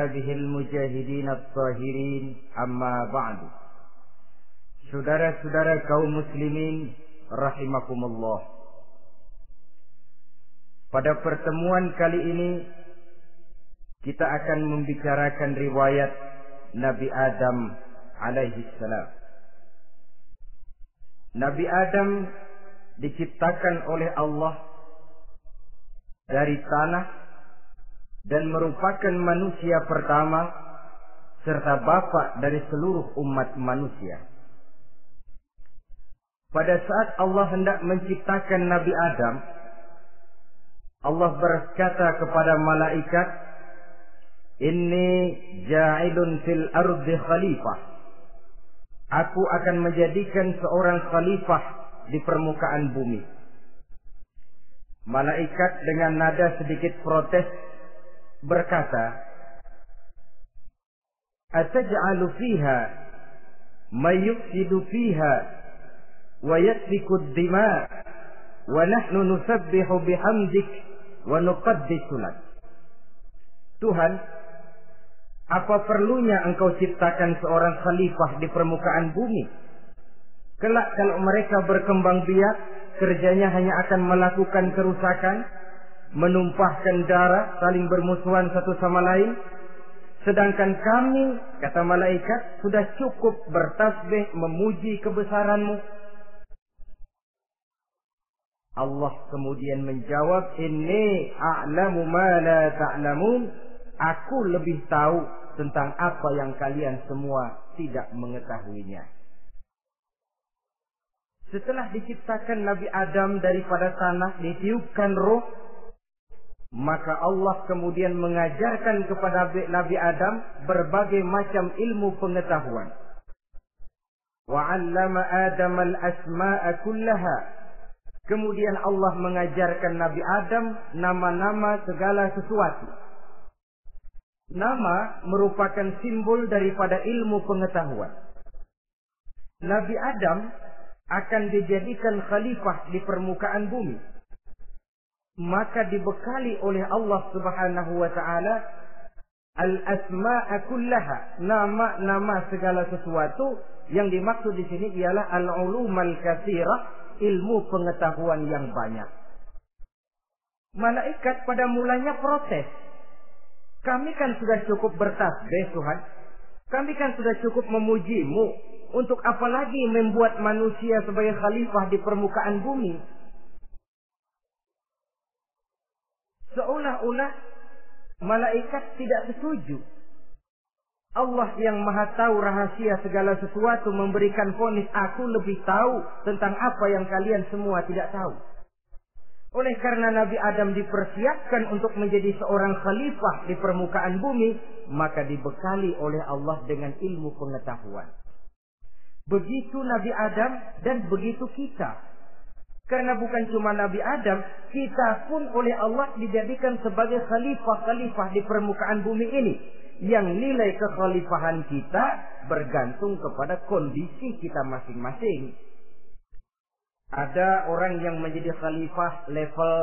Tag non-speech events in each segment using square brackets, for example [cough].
هذه mujahidin الطاهرين أما amma ba'du. Saudara-saudara kaum muslimin الله Pada pertemuan kali ini kita akan membicarakan riwayat Nabi Adam alaihi salam. Nabi Adam diciptakan oleh Allah dari tanah dan merupakan manusia pertama serta bapak dari seluruh umat manusia. Pada saat Allah hendak menciptakan Nabi Adam, Allah berkata kepada malaikat, Inni ja'ilun fil ardi khalifah. Aku akan menjadikan seorang khalifah di permukaan bumi. Malaikat dengan nada sedikit protes berkata, Ataj'alu fiha mayyufsidu fiha wa yasfiku ad-dima wa nahnu nusabbihu bihamdik wa nuqaddisu lak. Tuhan, apa perlunya engkau ciptakan seorang khalifah di permukaan bumi? Kelak kalau mereka berkembang biak, kerjanya hanya akan melakukan kerusakan, menumpahkan darah, saling bermusuhan satu sama lain. Sedangkan kami, kata malaikat, sudah cukup bertasbih memuji kebesaranmu. Allah kemudian menjawab, Ini a'lamu ma la ta'lamun. Aku lebih tahu tentang apa yang kalian semua tidak mengetahuinya. Setelah diciptakan Nabi Adam daripada tanah, ditiupkan roh, maka Allah kemudian mengajarkan kepada Nabi Adam berbagai macam ilmu pengetahuan. Wa'allama Adam al-asma'a kullaha. Kemudian Allah mengajarkan Nabi Adam nama-nama segala sesuatu. Nama merupakan simbol daripada ilmu pengetahuan. Nabi Adam akan dijadikan khalifah di permukaan bumi. Maka dibekali oleh Allah Subhanahu wa taala al-asma'a kullaha, nama-nama segala sesuatu yang dimaksud di sini ialah al-ulumal katsirah, ilmu pengetahuan yang banyak. Malaikat pada mulanya protes. Kami kan sudah cukup bertasbih Tuhan. Kami kan sudah cukup memujimu. Untuk apa lagi membuat manusia sebagai khalifah di permukaan bumi? Seolah-olah malaikat tidak setuju. Allah yang maha tahu rahasia segala sesuatu memberikan ponis aku lebih tahu tentang apa yang kalian semua tidak tahu. Oleh karena Nabi Adam dipersiapkan untuk menjadi seorang khalifah di permukaan bumi, maka dibekali oleh Allah dengan ilmu pengetahuan. Begitu Nabi Adam dan begitu kita. Karena bukan cuma Nabi Adam, kita pun oleh Allah dijadikan sebagai khalifah-khalifah di permukaan bumi ini. Yang nilai kekhalifahan kita bergantung kepada kondisi kita masing-masing. Ada orang yang menjadi khalifah level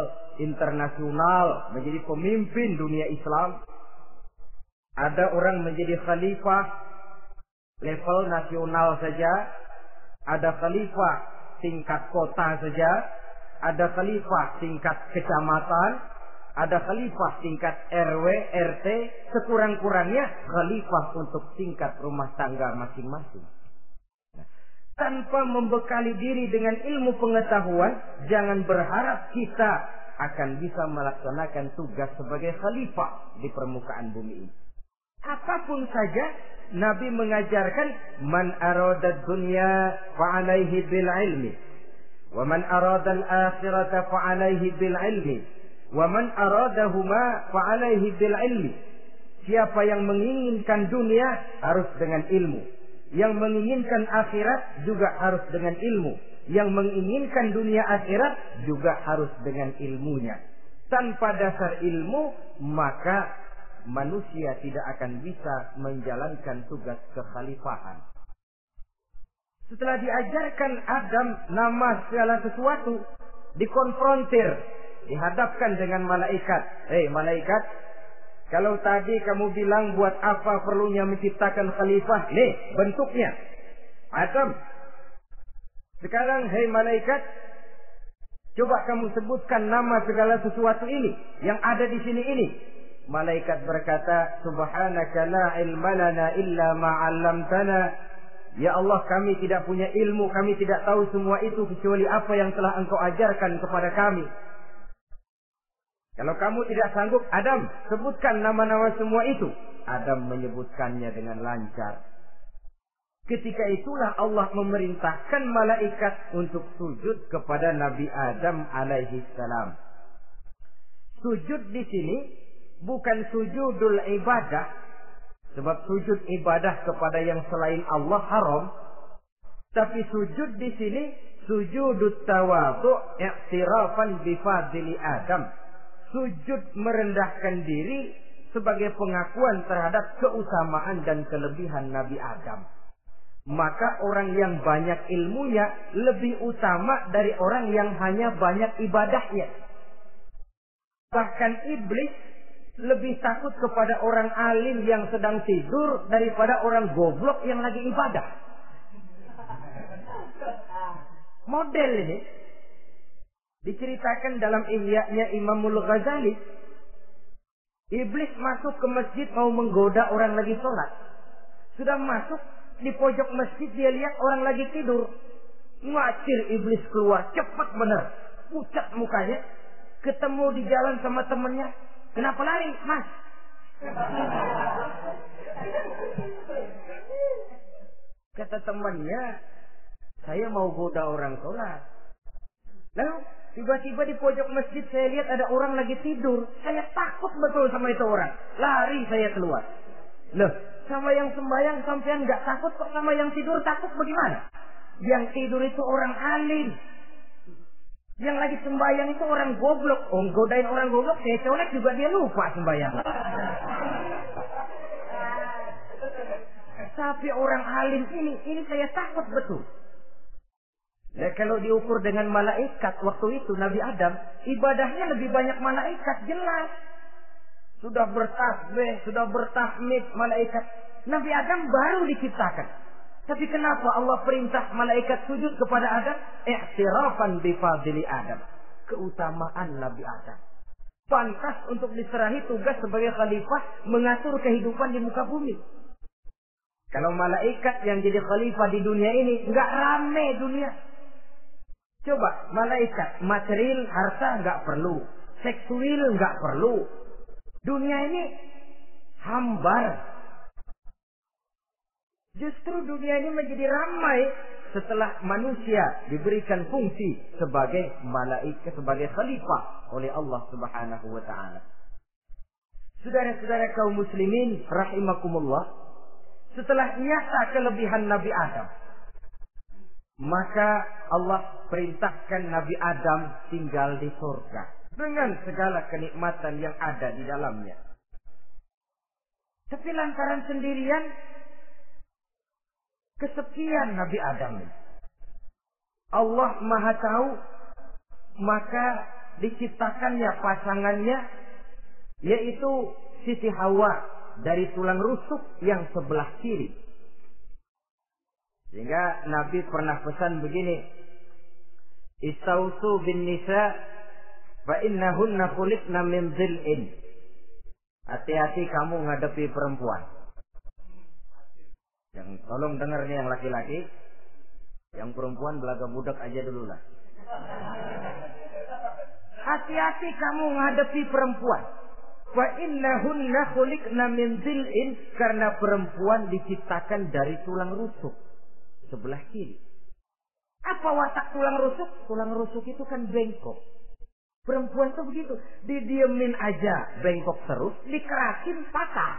internasional, menjadi pemimpin dunia Islam. Ada orang menjadi khalifah level nasional saja, ada khalifah tingkat kota saja, ada khalifah tingkat kecamatan, ada khalifah tingkat RW, RT, sekurang-kurangnya khalifah untuk tingkat rumah tangga masing-masing. Tanpa membekali diri dengan ilmu pengetahuan, jangan berharap kita akan bisa melaksanakan tugas sebagai khalifah di permukaan bumi ini. Apa pun saja Nabi mengajarkan man arada dunya fa alaihi bil ilmi wa man arada al akhirata fa alaihi bil ilmi wa man aradahuma fa alaihi bil ilmi Siapa yang menginginkan dunia harus dengan ilmu. Yang menginginkan akhirat juga harus dengan ilmu. Yang menginginkan dunia akhirat juga harus dengan ilmunya. Tanpa dasar ilmu, maka manusia tidak akan bisa menjalankan tugas kekhalifahan. Setelah diajarkan Adam nama segala sesuatu, dikonfrontir, dihadapkan dengan malaikat. Hei malaikat, kalau tadi kamu bilang buat apa perlunya menciptakan khalifah? Nih bentuknya. Adam. Sekarang hei malaikat. Coba kamu sebutkan nama segala sesuatu ini. Yang ada di sini ini. Malaikat berkata. Subhanaka la ilma lana illa ma'allamtana. Ya Allah kami tidak punya ilmu. Kami tidak tahu semua itu. Kecuali apa yang telah engkau ajarkan kepada kami. Kalau kamu tidak sanggup, Adam, sebutkan nama-nama semua itu. Adam menyebutkannya dengan lancar. Ketika itulah Allah memerintahkan malaikat untuk sujud kepada Nabi Adam alaihi salam. Sujud di sini bukan sujudul ibadah. Sebab sujud ibadah kepada yang selain Allah haram. Tapi sujud di sini sujudut tawadu i'tirafan bifadili Adam sujud merendahkan diri sebagai pengakuan terhadap keutamaan dan kelebihan Nabi Adam. Maka orang yang banyak ilmunya lebih utama dari orang yang hanya banyak ibadahnya. Bahkan iblis lebih takut kepada orang alim yang sedang tidur daripada orang goblok yang lagi ibadah. Model ini Diceritakan dalam ihya'nya Imamul Ghazali. Iblis masuk ke masjid mau menggoda orang lagi sholat. Sudah masuk di pojok masjid dia lihat orang lagi tidur. Ngacir iblis keluar cepat benar. Pucat mukanya. Ketemu di jalan sama temennya. Kenapa lari mas? Kata temannya, saya mau goda orang sholat. Lalu Tiba-tiba di pojok masjid saya lihat ada orang lagi tidur. Saya takut betul sama itu orang. Lari saya keluar. Loh, sama yang sembahyang sampean nggak takut kok sama yang tidur takut bagaimana? Yang tidur itu orang alim. Yang lagi sembahyang itu orang goblok. Oh, godain orang goblok, saya colek juga dia lupa sembahyang. Tapi orang alim ini, ini saya takut betul. Ya, kalau diukur dengan malaikat waktu itu Nabi Adam ibadahnya lebih banyak malaikat jelas. Sudah bertasbih, sudah bertahmid malaikat. Nabi Adam baru diciptakan. Tapi kenapa Allah perintah malaikat sujud kepada Adam? I'tirafan bifadili Adam. Keutamaan Nabi Adam. Pantas untuk diserahi tugas sebagai khalifah mengatur kehidupan di muka bumi. Kalau malaikat yang jadi khalifah di dunia ini nggak rame dunia. Coba malaikat, material, harta nggak perlu, seksual nggak perlu. Dunia ini hambar. Justru dunia ini menjadi ramai setelah manusia diberikan fungsi sebagai malaikat, sebagai khalifah oleh Allah Subhanahu wa taala. Saudara-saudara kaum muslimin rahimakumullah, setelah nyata kelebihan Nabi Adam, maka Allah perintahkan Nabi Adam tinggal di surga. Dengan segala kenikmatan yang ada di dalamnya. Tapi lantaran sendirian, kesepian Nabi Adam. Allah maha tahu, maka diciptakannya pasangannya, yaitu Siti Hawa dari tulang rusuk yang sebelah kiri. Sehingga Nabi pernah pesan begini. Istausu bin nisa fa innahunna khuliqna min. Hati-hati kamu ngadepi perempuan. Yang tolong dengar nih yang laki-laki. Yang perempuan belaga budak aja dulu lah. Hati-hati kamu ngadepi perempuan. Wa innahunna khuliqna min dhil'in karena perempuan diciptakan dari tulang rusuk sebelah kiri. Apa watak tulang rusuk? Tulang rusuk itu kan bengkok. Perempuan tuh begitu. Didiemin aja bengkok terus, dikerasin patah.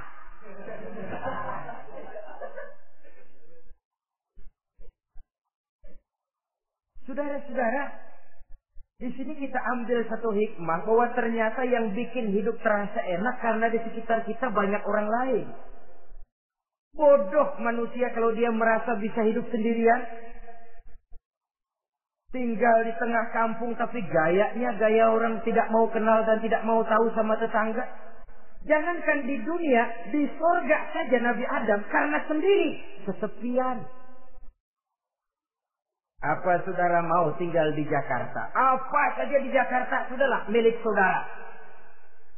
Saudara-saudara, di sini kita ambil satu hikmah bahwa ternyata yang bikin hidup terasa enak karena di sekitar kita banyak orang lain. Bodoh manusia kalau dia merasa bisa hidup sendirian. Tinggal di tengah kampung tapi gayanya gaya orang tidak mau kenal dan tidak mau tahu sama tetangga. Jangankan di dunia, di sorga saja Nabi Adam karena sendiri kesepian. Apa saudara mau tinggal di Jakarta? Apa saja di Jakarta sudahlah milik saudara.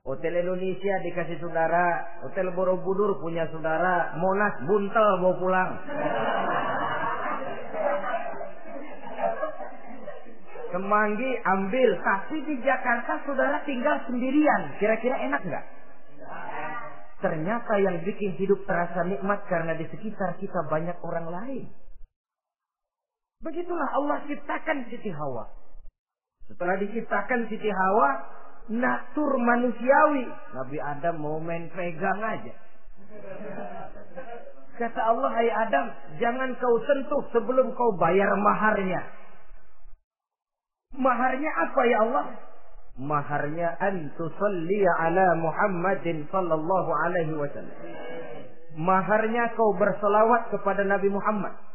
Hotel Indonesia dikasih saudara, Hotel Borobudur punya saudara, Monas buntel mau pulang. Semanggi ambil, tapi di Jakarta saudara tinggal sendirian. Kira-kira enak nggak? Ternyata yang bikin hidup terasa nikmat karena di sekitar kita banyak orang lain. Begitulah Allah ciptakan Siti Hawa. Setelah diciptakan Siti Hawa, natur manusiawi. Nabi Adam mau main pegang aja. Kata Allah, hai Adam, jangan kau sentuh sebelum kau bayar maharnya. Maharnya apa ya Allah? Maharnya antusalli ala Muhammadin sallallahu alaihi wasallam. Maharnya kau berselawat kepada Nabi Muhammad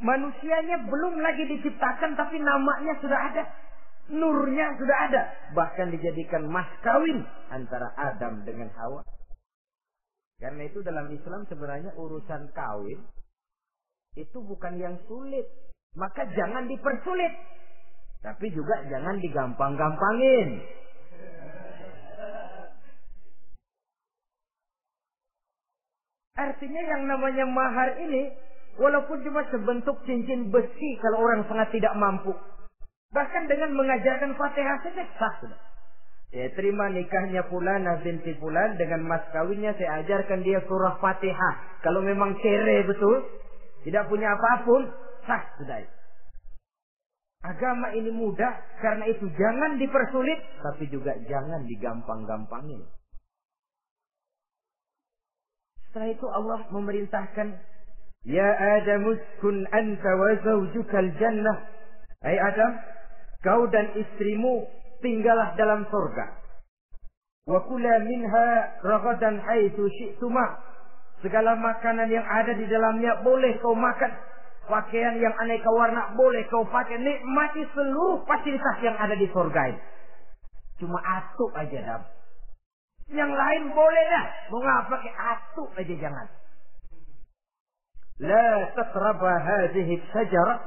Manusianya belum lagi diciptakan tapi namanya sudah ada. Nurnya sudah ada. Bahkan dijadikan mas kawin antara Adam dengan Hawa. Karena itu dalam Islam sebenarnya urusan kawin itu bukan yang sulit. Maka jangan dipersulit. Tapi juga jangan digampang-gampangin. Artinya yang namanya mahar ini Walaupun cuma sebentuk cincin besi kalau orang sangat tidak mampu. Bahkan dengan mengajarkan fatihah saja sah sudah. Ya, terima nikahnya Fulana binti Fulan dengan mas kawinnya saya ajarkan dia surah Fatihah. Kalau memang cere betul, tidak punya apa pun, sah sudah. Agama ini mudah, karena itu jangan dipersulit, tapi juga jangan digampang-gampangin. Setelah itu Allah memerintahkan Ya Adam uskun anta wa zawjukal jannah. Hai Adam, kau dan istrimu tinggallah dalam surga. Wa kula minha ragadan haitsu syi'tuma. Segala makanan yang ada di dalamnya boleh kau makan. Pakaian yang aneka warna boleh kau pakai. Nikmati seluruh fasilitas yang ada di surga ini. Cuma atuk aja dam. Yang lain boleh dah. Mau ngapa pakai atuk aja jangan. La taqraba hadhihi syajarah.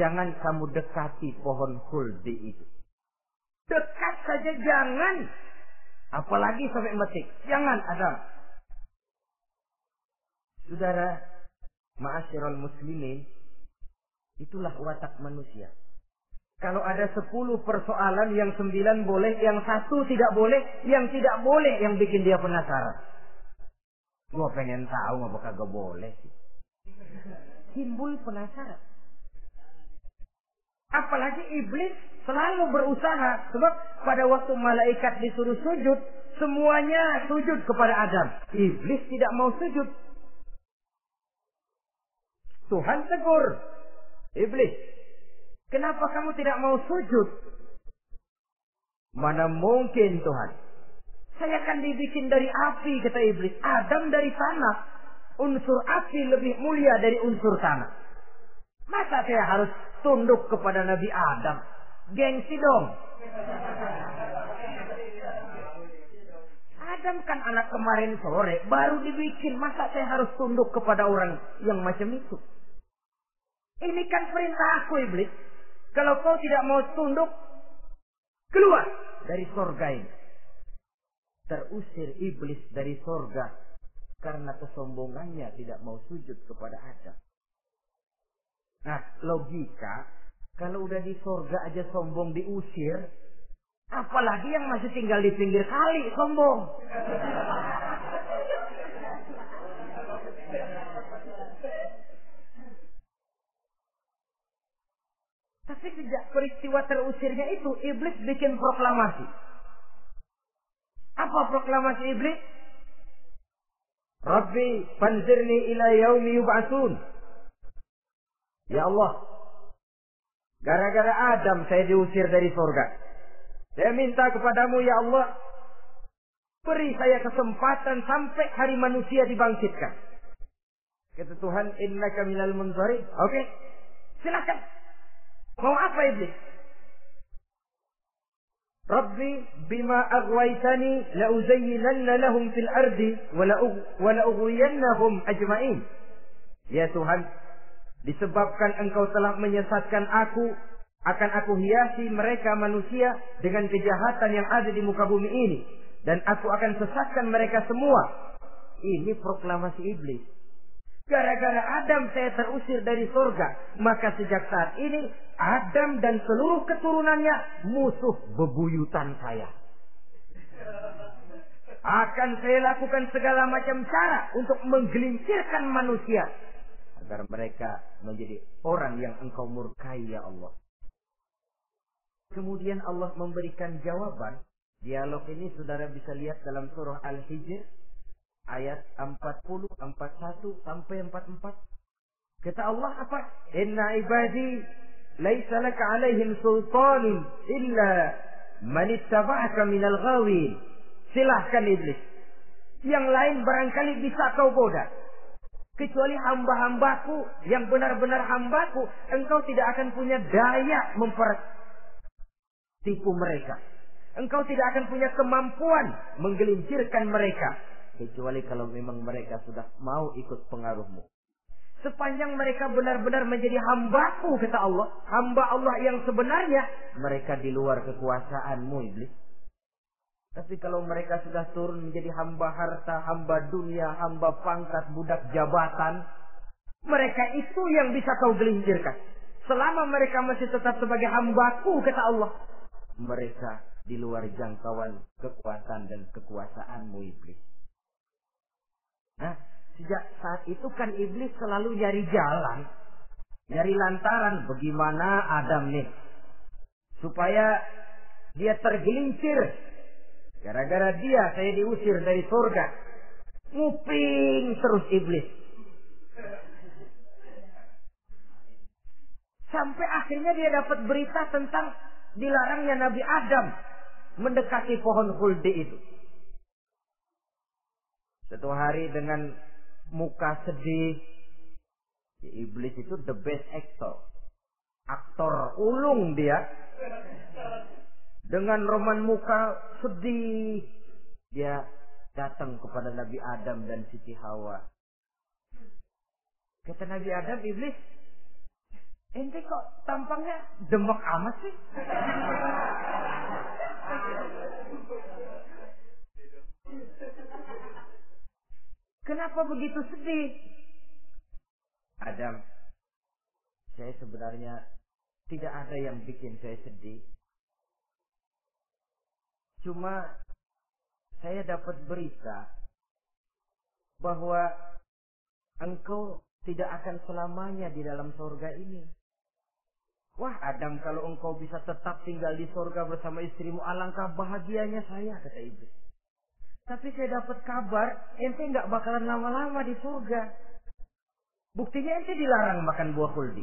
Jangan kamu dekati pohon huldi itu. Dekat saja jangan. Apalagi sampai metik. Jangan Adam. Saudara, ma'asyiral muslimin, itulah watak manusia. Kalau ada sepuluh persoalan yang sembilan boleh, yang satu tidak boleh, yang tidak boleh yang bikin dia penasaran. Gua pengen tahu apa kagak boleh sih timbul penasaran. Apalagi iblis selalu berusaha. Sebab pada waktu malaikat disuruh sujud, semuanya sujud kepada Adam. Iblis tidak mau sujud. Tuhan tegur. Iblis, kenapa kamu tidak mau sujud? Mana mungkin Tuhan. Saya akan dibikin dari api, kata iblis. Adam dari tanah unsur api lebih mulia dari unsur tanah. Masa saya harus tunduk kepada Nabi Adam? Gengsi dong. Adam kan anak kemarin sore, baru dibikin. Masa saya harus tunduk kepada orang yang macam itu? Ini kan perintah aku iblis. Kalau kau tidak mau tunduk, keluar dari sorga ini. Terusir iblis dari sorga karena kesombongannya tidak mau sujud kepada Adam. Nah, logika, kalau udah di sorga aja sombong diusir, apalagi yang masih tinggal di pinggir kali sombong. Tapi sejak peristiwa terusirnya itu, iblis bikin proklamasi. Apa proklamasi iblis? Rabbi fanzirni ila yaumi yub'atsun. Ya Allah, gara-gara Adam saya diusir dari surga. Saya minta kepadamu ya Allah, beri saya kesempatan sampai hari manusia dibangkitkan. Kata Tuhan, innaka minal munzarin. Oke, okay. silakan. Mau apa iblis? Rabbi bima aghwaytani la uzayyinanna lahum fil ardi wa la ughwiyannahum ajma'in. Ya Tuhan, disebabkan engkau telah menyesatkan aku, akan aku hiasi mereka manusia dengan kejahatan yang ada di muka bumi ini dan aku akan sesatkan mereka semua. Ini proklamasi iblis. Gara-gara Adam saya terusir dari surga. Maka sejak saat ini Adam dan seluruh keturunannya musuh bebuyutan saya. Akan saya lakukan segala macam cara untuk menggelincirkan manusia. Agar mereka menjadi orang yang engkau murkai ya Allah. Kemudian Allah memberikan jawaban. Dialog ini saudara bisa lihat dalam surah Al-Hijr ayat 40, 41 sampai 44. Kata Allah apa? Inna ibadi laisa laka alaihim sultanin illa man ittaba'aka minal ghawin. Silahkan iblis. Yang lain barangkali bisa kau goda. Kecuali hamba-hambaku yang benar-benar hambaku. Engkau tidak akan punya daya mempertipu mereka. Engkau tidak akan punya kemampuan menggelincirkan mereka kecuali kalau memang mereka sudah mau ikut pengaruhmu. Sepanjang mereka benar-benar menjadi hambaku, kata Allah. Hamba Allah yang sebenarnya. Mereka di luar kekuasaanmu, iblis. Tapi kalau mereka sudah turun menjadi hamba harta, hamba dunia, hamba pangkat, budak jabatan. Mereka itu yang bisa kau gelincirkan. Selama mereka masih tetap sebagai hambaku, kata Allah. Mereka di luar jangkauan kekuasaan dan kekuasaanmu, iblis. Nah, sejak saat itu kan iblis selalu nyari jalan, nyari lantaran bagaimana Adam nih supaya dia tergelincir. Gara-gara dia saya diusir dari surga. Nguping terus iblis. Sampai akhirnya dia dapat berita tentang dilarangnya Nabi Adam mendekati pohon huldi itu. Satu hari dengan muka sedih. Ya, iblis itu the best actor. Aktor ulung dia. Dengan roman muka sedih. Dia datang kepada Nabi Adam dan Siti Hawa. Kata Nabi Adam, iblis, ente kok tampangnya demek amat sih? Kenapa begitu sedih? Adam, saya sebenarnya tidak ada yang bikin saya sedih. Cuma saya dapat berita bahwa engkau tidak akan selamanya di dalam sorga ini. Wah Adam kalau engkau bisa tetap tinggal di sorga bersama istrimu alangkah bahagianya saya kata iblis. Tapi saya dapat kabar, ente nggak bakalan lama-lama di surga. Buktinya ente dilarang makan buah khuldi.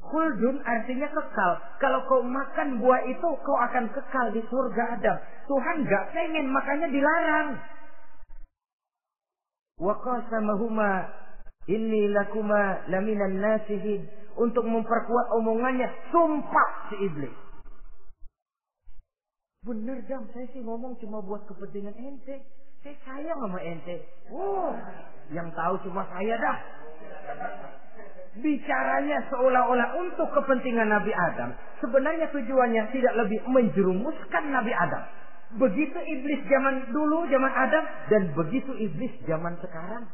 Khuldun artinya kekal. Kalau kau makan buah itu, kau akan kekal di surga Adam. Tuhan nggak pengen, makanya dilarang. Wa qasamahuma inni lakuma laminan nasihin. Untuk memperkuat omongannya, sumpah si iblis. Bener jam, saya sih ngomong cuma buat kepentingan ente. Saya sayang sama ente. Oh, yang tahu cuma saya dah. Bicaranya seolah-olah untuk kepentingan Nabi Adam. Sebenarnya tujuannya tidak lebih menjerumuskan Nabi Adam. Begitu iblis zaman dulu, zaman Adam. Dan begitu iblis zaman sekarang.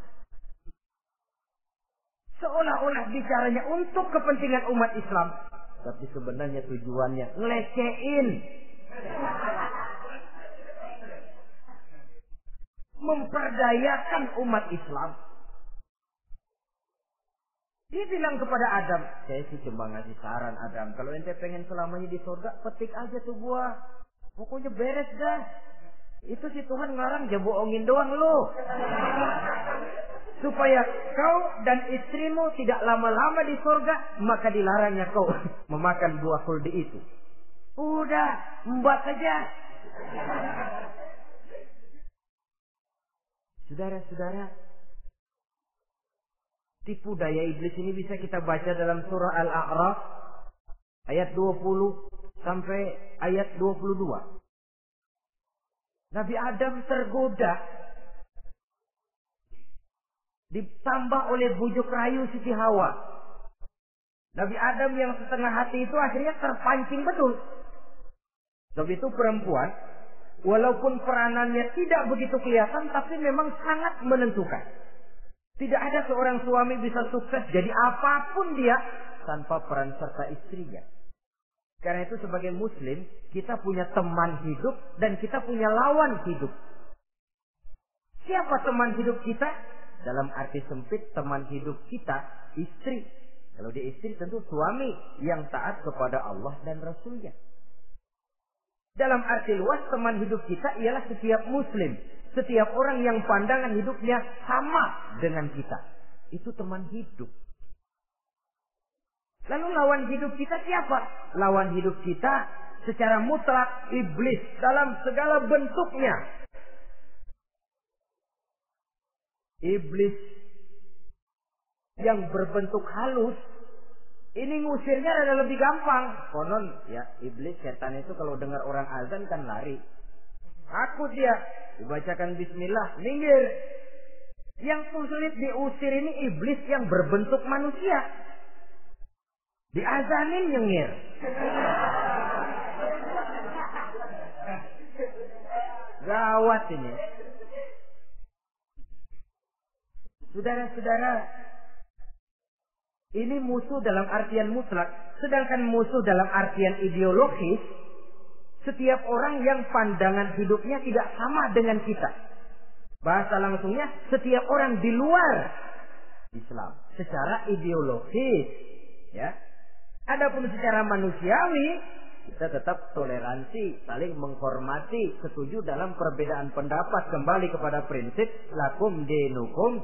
Seolah-olah bicaranya untuk kepentingan umat Islam. Tapi sebenarnya tujuannya ngelecehin Memperdayakan umat Islam. Dia bilang kepada Adam, saya sih cuma ngasih saran Adam, kalau ente pengen selamanya di surga, petik aja tuh buah. Pokoknya beres dah. Itu si Tuhan ngarang ya bohongin doang lo. [laughs] Supaya kau dan istrimu tidak lama-lama di surga, maka dilarangnya kau [laughs] memakan buah kuldi itu. Udah, membuat saja. Saudara-saudara, tipu daya iblis ini bisa kita baca dalam surah Al-A'raf ayat 20 sampai ayat 22. Nabi Adam tergoda ditambah oleh bujuk rayu Siti Hawa. Nabi Adam yang setengah hati itu akhirnya terpancing betul. Sebab itu perempuan, walaupun peranannya tidak begitu kelihatan, tapi memang sangat menentukan. Tidak ada seorang suami bisa sukses jadi apa pun dia tanpa peran serta istrinya. Karena itu sebagai muslim, kita punya teman hidup dan kita punya lawan hidup. Siapa teman hidup kita? Dalam arti sempit teman hidup kita istri. Kalau dia istri tentu suami yang taat kepada Allah dan Rasulnya. Dalam arti luas teman hidup kita ialah setiap muslim setiap orang yang pandangan hidupnya sama dengan kita. Itu teman hidup. Lalu lawan hidup kita siapa? Lawan hidup kita secara mutlak iblis dalam segala bentuknya. Iblis yang berbentuk halus ini ngusirnya ada lebih gampang. Konon ya iblis setan itu kalau dengar orang azan kan lari. Takut dia. Dibacakan bismillah, minggir. Yang sulit diusir ini iblis yang berbentuk manusia. Diazanin nyengir. Gawat ini. Saudara-saudara, ini musuh dalam artian mutlak, sedangkan musuh dalam artian ideologis setiap orang yang pandangan hidupnya tidak sama dengan kita. Bahasa langsungnya, setiap orang di luar Islam secara ideologis, ya. Adapun secara manusiawi, kita tetap toleransi, saling menghormati, setuju dalam perbedaan pendapat kembali kepada prinsip lakum dinukum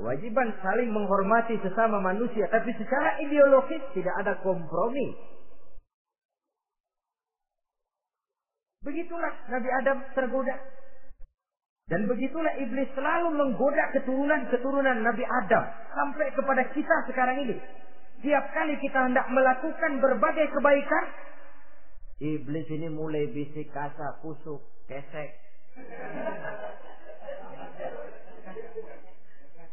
Kewajiban saling menghormati sesama manusia, tapi secara ideologis tidak ada kompromi. Begitulah Nabi Adam tergoda. Dan begitulah iblis selalu menggoda keturunan-keturunan Nabi Adam. Sampai kepada kita sekarang ini. Setiap kali kita hendak melakukan berbagai kebaikan. Iblis ini mulai bisik kasar, kusuk, kesek.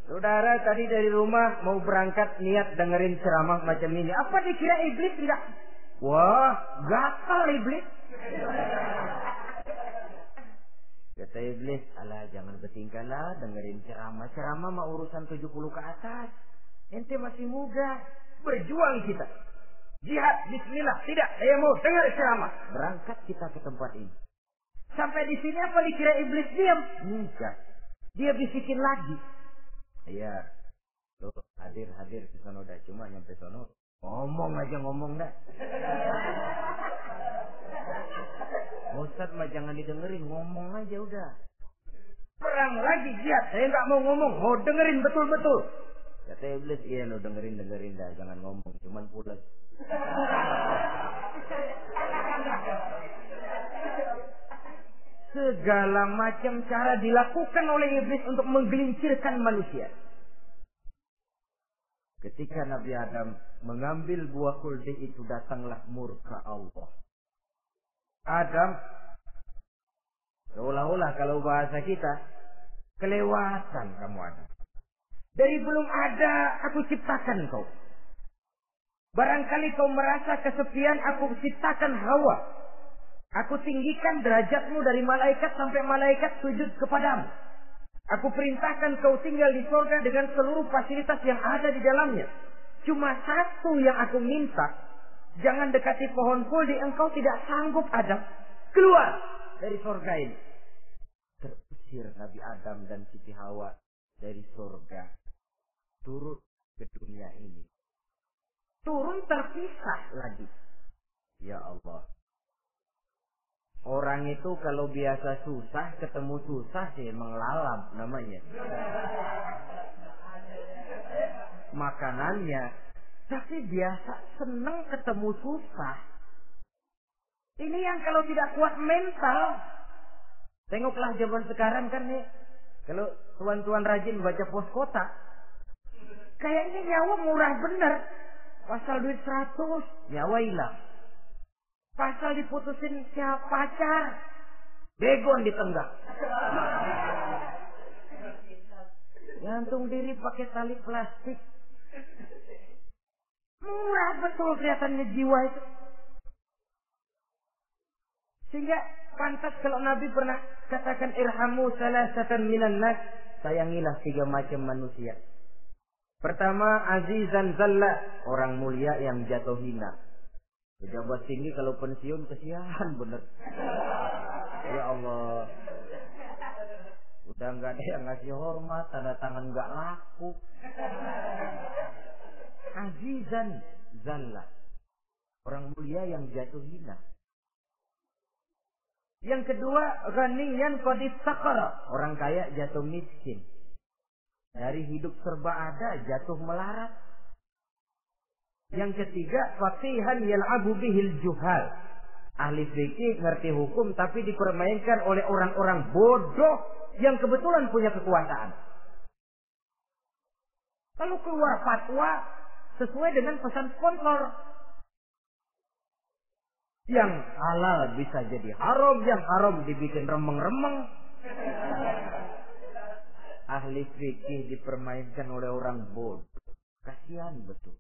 Saudara tadi dari rumah mau berangkat niat dengerin ceramah macam ini. Apa dikira iblis tidak? Wah, gatal iblis. Kata iblis, alah jangan bertingkahlah dengerin ceramah. Ceramah mah urusan 70 ke atas. Ente masih muda. Berjuang kita. Jihad, bismillah. Tidak, saya mau dengar ceramah. Berangkat kita ke tempat ini. Sampai di sini apa dikira iblis diam? Enggak. Dia bisikin lagi. Iya. Tuh, hadir, hadir ke sono dah. Cuma nyampe sono. Ngomong aja ngomong dah. Ustaz mah jangan didengerin, ngomong aja udah. Perang lagi jihad, saya nggak mau ngomong, mau dengerin betul-betul. Kata iblis, iya lo dengerin dengerin dah, jangan ngomong, cuman pulas. [laughs] Segala macam cara dilakukan oleh iblis untuk menggelincirkan manusia. Ketika Nabi Adam mengambil buah kuldi itu datanglah murka Allah. Adam seolah-olah kalau bahasa kita kelewatan kamu ada. Dari belum ada aku ciptakan kau. Barangkali kau merasa kesepian aku ciptakan Hawa. Aku tinggikan derajatmu dari malaikat sampai malaikat sujud kepadamu. Aku perintahkan kau tinggal di surga dengan seluruh fasilitas yang ada di dalamnya. Cuma satu yang aku minta, Jangan dekati pohon kuldi, engkau tidak sanggup Adam. Keluar dari surga ini. Terusir Nabi Adam dan Siti Hawa dari surga. Turun ke dunia ini. Turun terpisah lagi. Ya Allah. Orang itu kalau biasa susah, ketemu susah sih menglalap namanya. Makanannya. Tapi biasa seneng ketemu susah. Ini yang kalau tidak kuat mental. Tengoklah zaman sekarang kan nih. Kalau tuan-tuan rajin baca pos kota. Kayaknya nyawa murah bener. Pasal duit 100, nyawa hilang. Pasal diputusin siapa pacar, begon di tenggak. Gantung diri pakai tali plastik. Murah betul kelihatannya jiwa itu. Sehingga pantas kalau Nabi pernah katakan irhamu salasatan minan nas. Sayangilah tiga macam manusia. Pertama azizan zalla, orang mulia yang jatuh hina. Pejabat tinggi kalau pensiun kesian bener. Ya Allah. Udah nggak ada yang ngasih hormat, tanda tangan nggak laku. Azizan zalla. Orang mulia yang jatuh hina. Yang kedua, ghaniyan qadis sakar. Orang kaya jatuh miskin. Dari hidup serba ada jatuh melarat. Yang ketiga, faqihan yal'abu bihil juhal. Ahli fikih ngerti hukum tapi dipermainkan oleh orang-orang bodoh yang kebetulan punya kekuasaan. Lalu keluar fatwa sesuai dengan pesan sponsor. Yang halal bisa jadi haram, yang haram dibikin remeng-remeng ahli fikih dipermainkan oleh orang bodoh. Kasihan betul.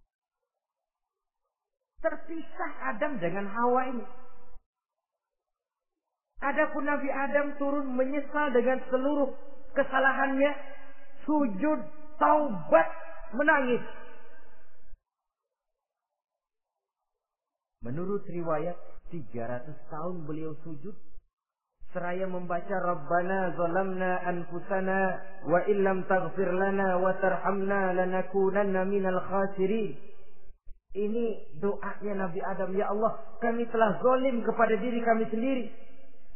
Terpisah Adam dengan Hawa ini. Adapun Nabi Adam turun menyesal dengan seluruh kesalahannya, sujud, taubat, menangis. Menurut riwayat 300 tahun beliau sujud seraya membaca Rabbana zalamna anfusana wa illam taghfir lana wa tarhamna lanakunanna minal khasirin. Ini doanya Nabi Adam, ya Allah, kami telah zalim kepada diri kami sendiri.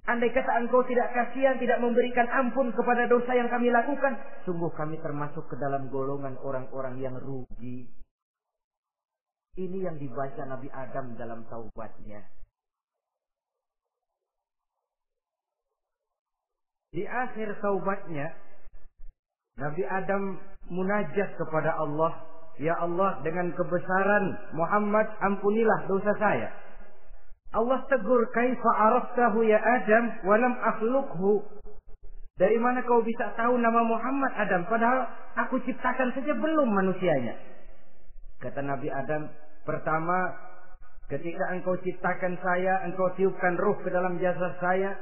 Andai kata engkau tidak kasihan, tidak memberikan ampun kepada dosa yang kami lakukan, sungguh kami termasuk ke dalam golongan orang-orang yang rugi. Ini yang dibaca Nabi Adam dalam taubatnya. Di akhir taubatnya, Nabi Adam munajat kepada Allah, Ya Allah dengan kebesaran Muhammad ampunilah dosa saya. Allah tegur, Kaifa araftahu ya Adam, walam akhlukhu. Dari mana kau bisa tahu nama Muhammad Adam, padahal aku ciptakan saja belum manusianya. Kata Nabi Adam, pertama, ketika engkau ciptakan saya, engkau tiupkan ruh ke dalam jasad saya,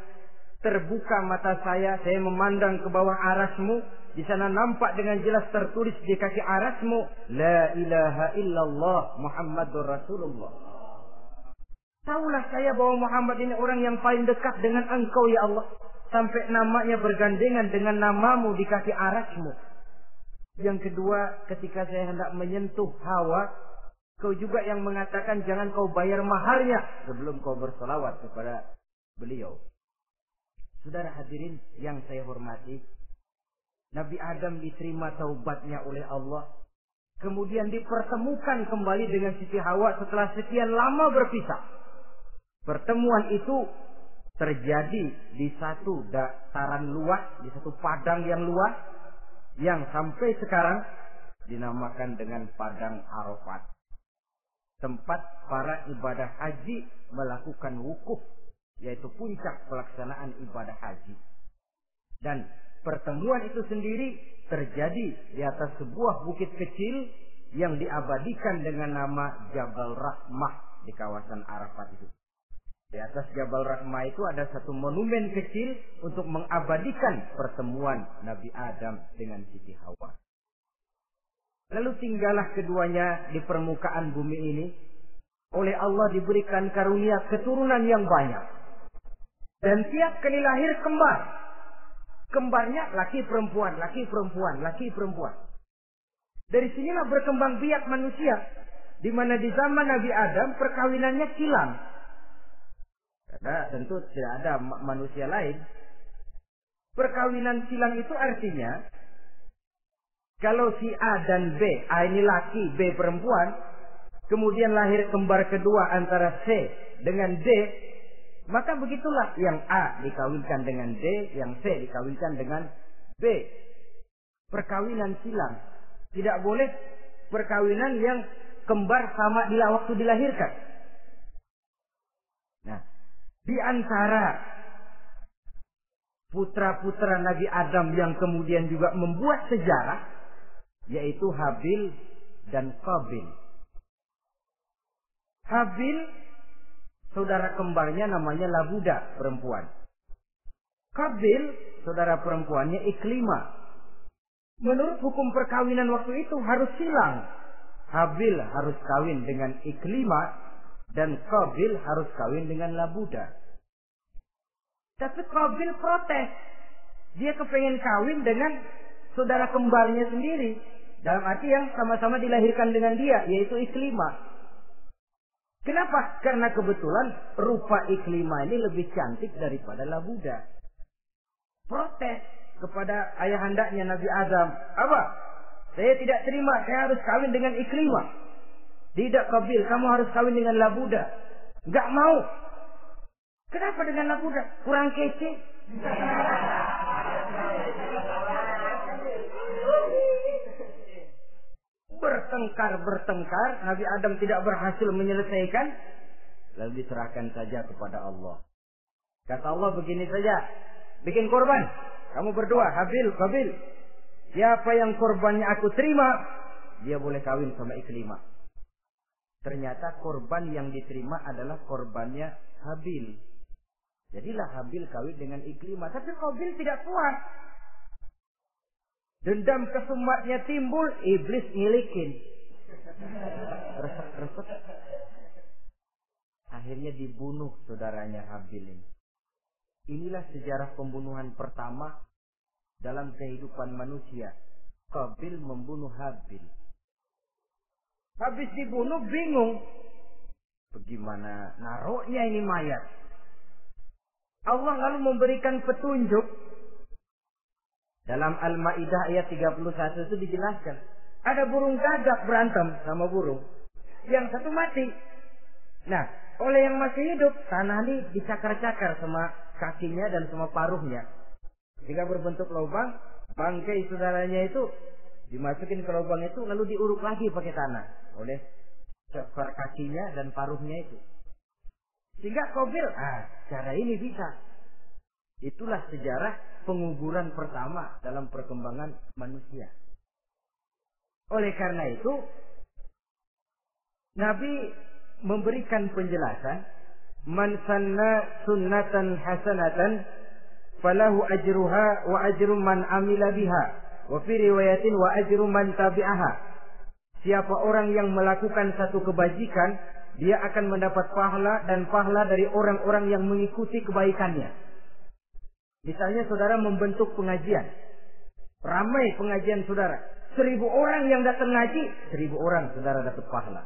Terbuka mata saya, saya memandang ke bawah arasmu. Di sana nampak dengan jelas tertulis di kaki arasmu. La ilaha illallah Muhammadur Rasulullah. Taulah saya bahwa Muhammad ini orang yang paling dekat dengan engkau ya Allah. Sampai namanya bergandengan dengan namamu di kaki arasmu. Yang kedua, ketika saya hendak menyentuh hawa, kau juga yang mengatakan jangan kau bayar maharnya sebelum kau bersolawat kepada beliau. Saudara hadirin yang saya hormati, Nabi Adam diterima taubatnya oleh Allah. Kemudian dipertemukan kembali dengan Siti Hawa setelah sekian lama berpisah. Pertemuan itu terjadi di satu dataran luas, di satu padang yang luas, yang sampai sekarang dinamakan dengan Padang Arafat. Tempat para ibadah haji melakukan wukuf yaitu puncak pelaksanaan ibadah haji. Dan pertemuan itu sendiri terjadi di atas sebuah bukit kecil yang diabadikan dengan nama Jabal Rahmah di kawasan Arafat itu. Di atas Jabal Rahmah itu ada satu monumen kecil untuk mengabadikan pertemuan Nabi Adam dengan Siti Hawa. Lalu tinggallah keduanya di permukaan bumi ini. Oleh Allah diberikan karunia keturunan yang banyak dan tiap kali lahir kembar. Kembarnya laki perempuan, laki perempuan, laki perempuan. Dari sinilah berkembang biak manusia. Di mana di zaman Nabi Adam perkawinannya kilang. Karena tentu tidak ada manusia lain. Perkawinan silang itu artinya kalau si A dan B, A ini laki, B perempuan, kemudian lahir kembar kedua antara C dengan D, maka begitulah yang A dikawinkan dengan D, yang C dikawinkan dengan B. Perkawinan silang. Tidak boleh perkawinan yang kembar sama di waktu dilahirkan. Nah, di antara putra-putra Nabi Adam yang kemudian juga membuat sejarah, yaitu Habil dan Qabil. Habil, saudara kembarnya namanya Labuda, perempuan. Qabil, saudara perempuannya Iklima. Menurut hukum perkawinan waktu itu harus silang. Habil harus kawin dengan Iklima dan Qabil harus kawin dengan Labuda. Tapi Qabil protes. Dia kepengen kawin dengan saudara kembarnya sendiri. Dalam arti yang sama-sama dilahirkan dengan dia, yaitu Iklima. Kenapa? Karena kebetulan rupa Iklima ini lebih cantik daripada Labuda. Protes kepada ayahandanya Nabi Adam. Apa? Saya tidak terima, saya harus kawin dengan Iklimah. Tidak Kabil, kamu harus kawin dengan Labuda. Enggak mau. Kenapa dengan Labuda? Kurang kece. Bertengkar bertengkar Nabi Adam tidak berhasil menyelesaikan lalu diserahkan saja kepada Allah kata Allah begini saja bikin korban kamu berdua, Habil, Habil. Siapa yang korbannya aku terima, dia boleh kawin sama Iklimah. Ternyata korban yang diterima adalah korbannya Habil. Jadilah Habil kawin dengan Iklimah. Tapi Habil tidak kuat. Dendam kesumatnya timbul, iblis milikin. Resek-resek. Akhirnya dibunuh saudaranya Habil ini. Inilah sejarah pembunuhan pertama dalam kehidupan manusia. Kabil membunuh Habil. Habis dibunuh bingung. Bagaimana naroknya ini mayat? Allah lalu memberikan petunjuk. Dalam Al-Ma'idah ayat 31 itu dijelaskan. Ada burung gagak berantem sama burung. Yang satu mati. Nah, oleh yang masih hidup, tanah ini dicakar-cakar sama kakinya dan semua paruhnya. Jika berbentuk lubang, bangkai saudaranya itu dimasukin ke lubang itu lalu diuruk lagi pakai tanah oleh seekor kakinya dan paruhnya itu. Sehingga Kobil, ah, cara ini bisa. Itulah sejarah penguburan pertama dalam perkembangan manusia. Oleh karena itu, Nabi memberikan penjelasan man sanna sunnatan hasanatan falahu ajruha wa ajru man amila biha wa fi riwayatin wa ajru man tabi'aha siapa orang yang melakukan satu kebajikan dia akan mendapat pahala dan pahala dari orang-orang yang mengikuti kebaikannya misalnya saudara membentuk pengajian ramai pengajian saudara seribu orang yang datang ngaji seribu orang saudara dapat pahala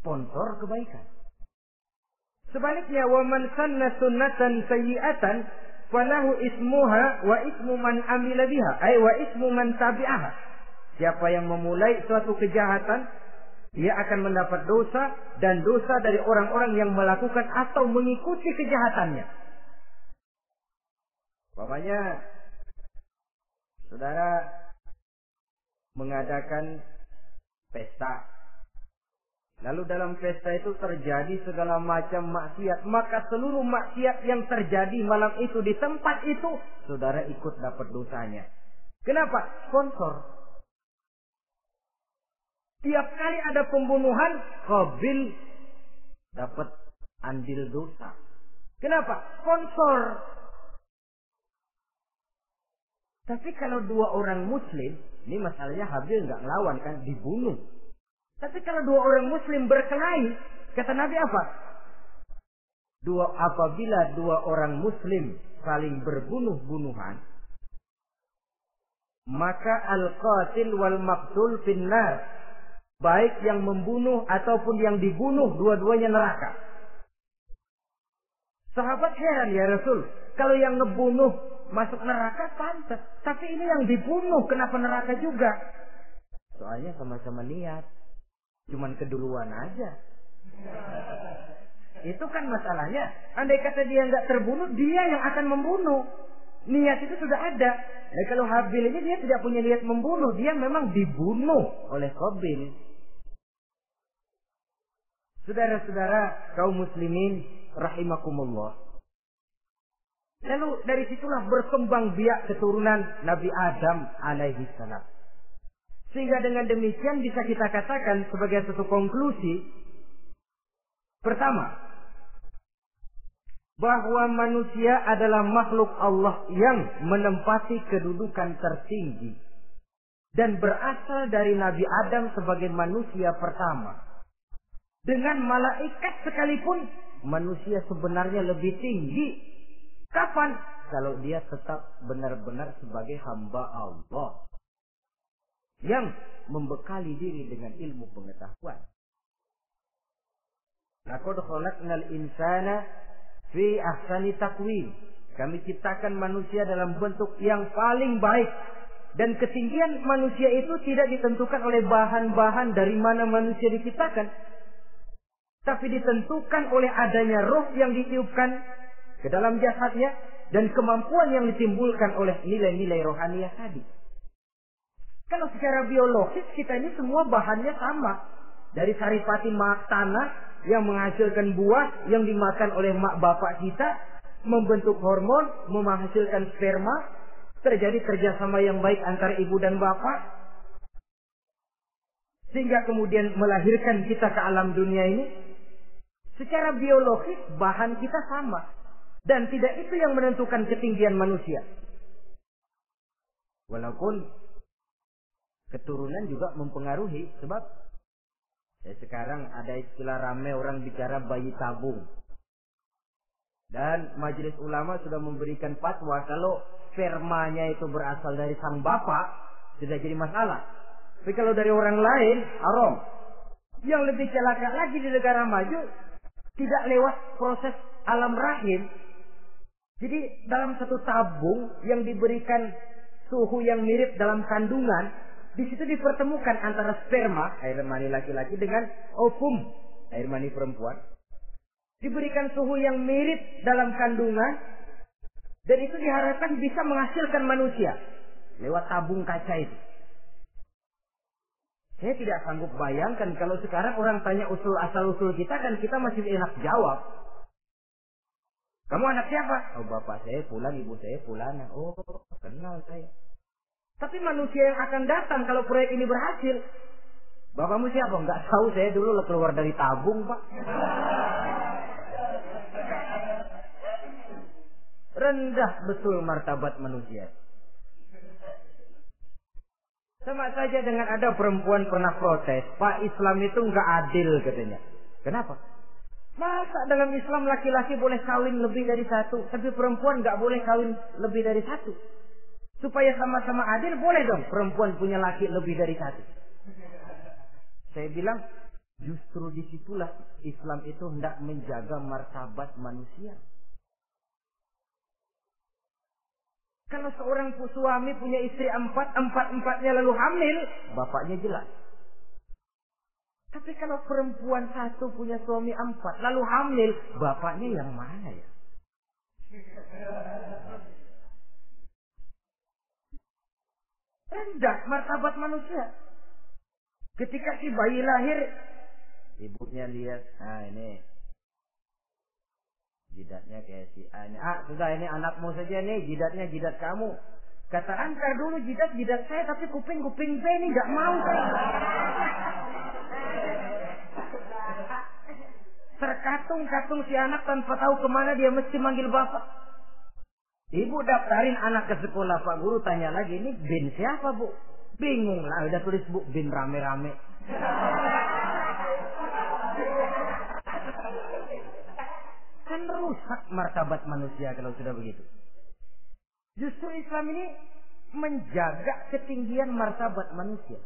sponsor kebaikan Sebaliknya wa man sanna sunnatan sayyi'atan falahu ismuha wa ismu man amila biha ay wa ismu man tabi'aha. Siapa yang memulai suatu kejahatan dia akan mendapat dosa dan dosa dari orang-orang yang melakukan atau mengikuti kejahatannya. Bapaknya saudara mengadakan pesta Lalu dalam pesta itu terjadi segala macam maksiat. Maka seluruh maksiat yang terjadi malam itu di tempat itu, saudara ikut dapat dosanya. Kenapa? Sponsor. Tiap kali ada pembunuhan, Qabil dapat andil dosa. Kenapa? Sponsor. Tapi kalau dua orang muslim, ini masalahnya Habil nggak ngelawan kan, dibunuh. Tapi kalau dua orang muslim berkelahi, kata Nabi apa? Dua apabila dua orang muslim saling berbunuh-bunuhan, maka al-qatil wal maqtul finnar. Baik yang membunuh ataupun yang dibunuh dua-duanya neraka. Sahabat heran ya Rasul. Kalau yang ngebunuh masuk neraka pantas. Tapi ini yang dibunuh kenapa neraka juga? Soalnya sama-sama niat. Cuman keduluan aja. Itu kan masalahnya. Andai kata dia nggak terbunuh, dia yang akan membunuh. Niat itu sudah ada. Nah, kalau Habil ini dia tidak punya niat membunuh, dia memang dibunuh oleh Qabil. Saudara-saudara kaum muslimin rahimakumullah. Lalu dari situlah berkembang biak keturunan Nabi Adam alaihi salam. Sehingga dengan demikian bisa kita katakan sebagai satu konklusi. Pertama, bahwa manusia adalah makhluk Allah yang menempati kedudukan tertinggi dan berasal dari Nabi Adam sebagai manusia pertama. Dengan malaikat sekalipun manusia sebenarnya lebih tinggi. Kapan? Kalau dia tetap benar-benar sebagai hamba Allah yang membekali diri dengan ilmu pengetahuan. Laqad khalaqnal insana fi ahsani takwim. Kami ciptakan manusia dalam bentuk yang paling baik. Dan ketinggian manusia itu tidak ditentukan oleh bahan-bahan dari mana manusia diciptakan. Tapi ditentukan oleh adanya roh yang ditiupkan ke dalam jasadnya. Dan kemampuan yang ditimbulkan oleh nilai-nilai rohaniah tadi. Kalau secara biologis kita ini semua bahannya sama. Dari saripati mak tanah yang menghasilkan buah yang dimakan oleh mak bapak kita, membentuk hormon, menghasilkan sperma, terjadi kerjasama yang baik antara ibu dan bapak, sehingga kemudian melahirkan kita ke alam dunia ini. Secara biologis bahan kita sama. Dan tidak itu yang menentukan ketinggian manusia. Walaupun keturunan juga mempengaruhi. Sebab Ya, sekarang ada istilah rame orang bicara bayi tabung. Dan majelis ulama sudah memberikan fatwa kalau spermanya itu berasal dari sang bapak, tidak jadi masalah. Tapi kalau dari orang lain, haram. Yang lebih celaka lagi di negara maju, tidak lewat proses alam rahim. Jadi dalam satu tabung yang diberikan suhu yang mirip dalam kandungan, di situ dipertemukan antara sperma, air mani laki-laki dengan ovum, air mani perempuan. Diberikan suhu yang mirip dalam kandungan. Dan itu diharapkan bisa menghasilkan manusia. Lewat tabung kaca itu. Saya tidak sanggup bayangkan kalau sekarang orang tanya usul asal usul kita kan kita masih enak jawab. Kamu anak siapa? Oh bapak saya pulang, ibu saya pulang. Oh kenal saya. Tapi manusia yang akan datang kalau proyek ini berhasil. Bapakmu siapa? Enggak tahu saya dulu keluar dari tabung, Pak. Rendah betul martabat manusia. Sama saja dengan ada perempuan pernah protes, Pak Islam itu enggak adil katanya. Kenapa? Masa dalam Islam laki-laki boleh kawin lebih dari satu, tapi perempuan enggak boleh kawin lebih dari satu. Supaya sama-sama adil boleh dong perempuan punya laki lebih dari satu. Saya bilang justru di situlah Islam itu hendak menjaga martabat manusia. Kalau seorang suami punya istri empat, empat-empatnya lalu hamil, bapaknya jelas. Tapi kalau perempuan satu punya suami empat, lalu hamil, bapaknya yang mana ya? Rendah martabat manusia. Ketika si bayi lahir, ibunya lihat, ah ini jidatnya kayak si A ini. Ah, sudah ini anakmu saja nih, jidatnya jidat kamu. Kata angkar dulu jidat jidat saya, tapi kuping kuping saya ini nggak mau saya. Terkatung-katung si anak tanpa tahu ke mana dia mesti manggil bapak. Ibu daftarin anak ke sekolah Pak Guru tanya lagi ini bin siapa Bu? Bingung lah udah tulis Bu bin rame-rame. [laughs] kan rusak martabat manusia kalau sudah begitu. Justru Islam ini menjaga ketinggian martabat manusia.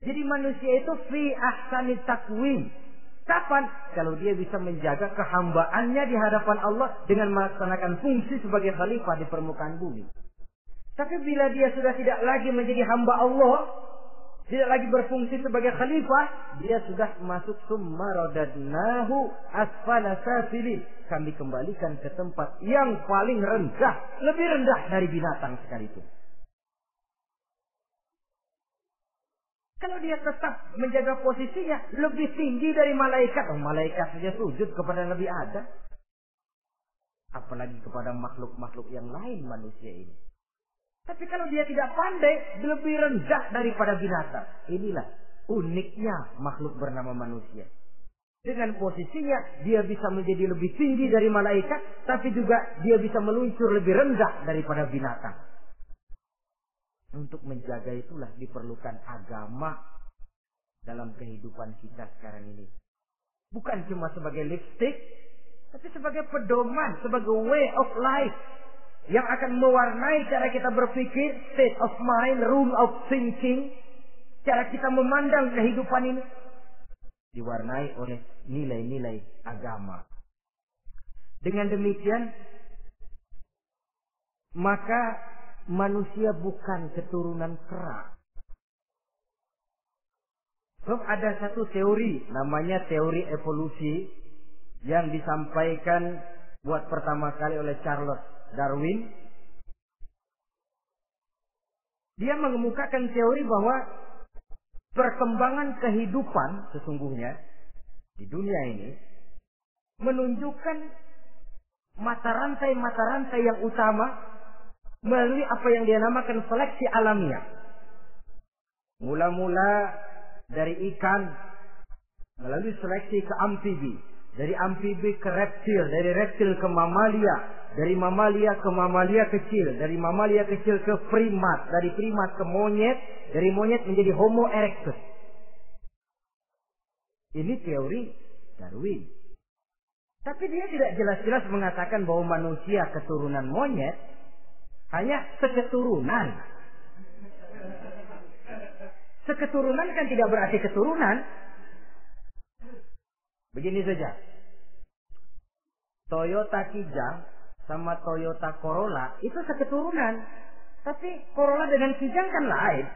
Jadi manusia itu fi ahsani takwim. Kapan? Kalau dia bisa menjaga kehambaannya di hadapan Allah dengan melaksanakan fungsi sebagai khalifah di permukaan bumi. Tapi bila dia sudah tidak lagi menjadi hamba Allah, tidak lagi berfungsi sebagai khalifah, dia sudah masuk summaradadnahu asfala safilin. Kami kembalikan ke tempat yang paling rendah, lebih rendah dari binatang sekalipun. Kalau dia tetap menjaga posisinya lebih tinggi dari malaikat, oh, malaikat saja sujud kepada Nabi Adam. Apalagi kepada makhluk-makhluk yang lain manusia ini. Tapi kalau dia tidak pandai, lebih rendah daripada binatang. Inilah uniknya makhluk bernama manusia. Dengan posisinya, dia bisa menjadi lebih tinggi dari malaikat, tapi juga dia bisa meluncur lebih rendah daripada binatang. Untuk menjaga itulah diperlukan agama dalam kehidupan kita sekarang ini. Bukan cuma sebagai lipstick, tapi sebagai pedoman, sebagai way of life yang akan mewarnai cara kita berpikir, state of mind, rule of thinking, cara kita memandang kehidupan ini diwarnai oleh nilai-nilai agama. Dengan demikian, maka manusia bukan keturunan kera. Sebab ada satu teori namanya teori evolusi yang disampaikan buat pertama kali oleh Charles Darwin. Dia mengemukakan teori bahwa perkembangan kehidupan sesungguhnya di dunia ini menunjukkan mata rantai-mata rantai yang utama melalui apa yang dia namakan seleksi alamiah. Mula-mula dari ikan melalui seleksi ke amfibi, dari amfibi ke reptil, dari reptil ke mamalia, dari mamalia ke mamalia kecil, dari mamalia kecil ke primat, dari primat ke monyet, dari monyet menjadi Homo erectus. Ini teori Darwin. Tapi dia tidak jelas-jelas mengatakan bahwa manusia keturunan monyet hanya seketurunan. Seketurunan kan tidak berarti keturunan. Begini saja. Toyota Kijang sama Toyota Corolla itu seketurunan. Tapi Corolla dengan Kijang kan lain.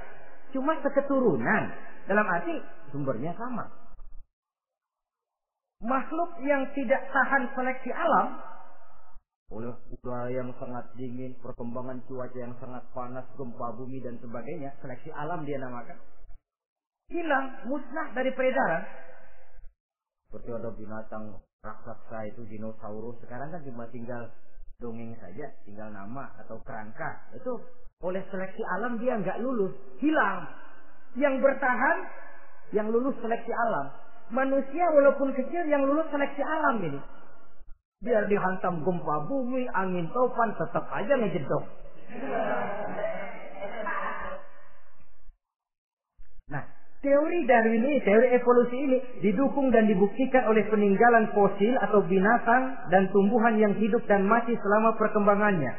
Cuma seketurunan. Dalam arti sumbernya sama. Makhluk yang tidak tahan seleksi alam oleh udara yang sangat dingin, perkembangan cuaca yang sangat panas, gempa bumi dan sebagainya, seleksi alam dia namakan. Hilang, musnah dari peredaran. Seperti ada binatang raksasa itu dinosaurus, sekarang kan cuma tinggal dongeng saja, tinggal nama atau kerangka. Itu oleh seleksi alam dia nggak lulus, hilang. Yang bertahan, yang lulus seleksi alam. Manusia walaupun kecil yang lulus seleksi alam ini. Biar dihantam gempa bumi, angin topan, tetap aja ngejedok. Nah, teori Darwin ini, teori evolusi ini didukung dan dibuktikan oleh peninggalan fosil atau binatang dan tumbuhan yang hidup dan mati selama perkembangannya.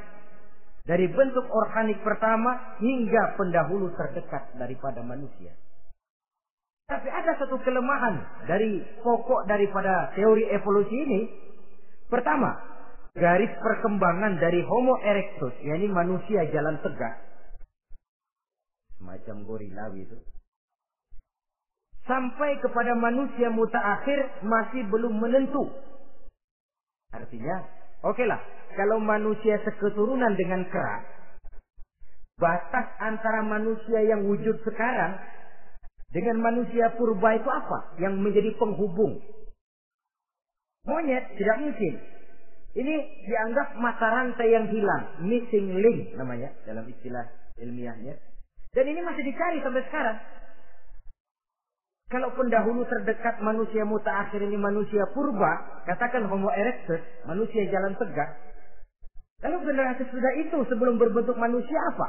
Dari bentuk organik pertama hingga pendahulu terdekat daripada manusia. Tapi ada satu kelemahan dari pokok daripada teori evolusi ini, Pertama, garis perkembangan dari Homo erectus, yakni manusia jalan tegak, semacam gorila itu, sampai kepada manusia mutaakhir masih belum menentu. Artinya, oke okay lah, kalau manusia seketurunan dengan kera, batas antara manusia yang wujud sekarang dengan manusia purba itu apa? Yang menjadi penghubung Monyet tidak mungkin. Ini dianggap mata rantai yang hilang, missing link namanya dalam istilah ilmiahnya. Dan ini masih dicari sampai sekarang. Kalau pendahulu terdekat manusia mutaakhir ini manusia purba, katakan Homo erectus, manusia jalan tegak. Lalu generasi sudah itu sebelum berbentuk manusia apa?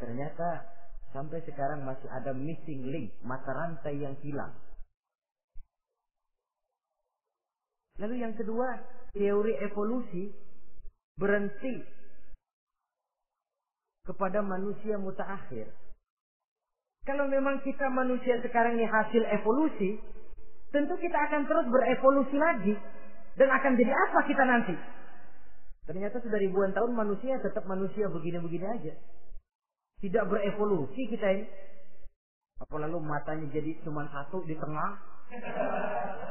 Ternyata sampai sekarang masih ada missing link, mata rantai yang hilang. Lalu yang kedua, teori evolusi berhenti kepada manusia mutaakhir. Kalau memang kita manusia sekarang ini hasil evolusi, tentu kita akan terus berevolusi lagi. Dan akan jadi apa kita nanti? Ternyata sudah ribuan tahun manusia tetap manusia begini-begini aja. Tidak berevolusi kita ini. Apa lalu matanya jadi cuma satu di tengah?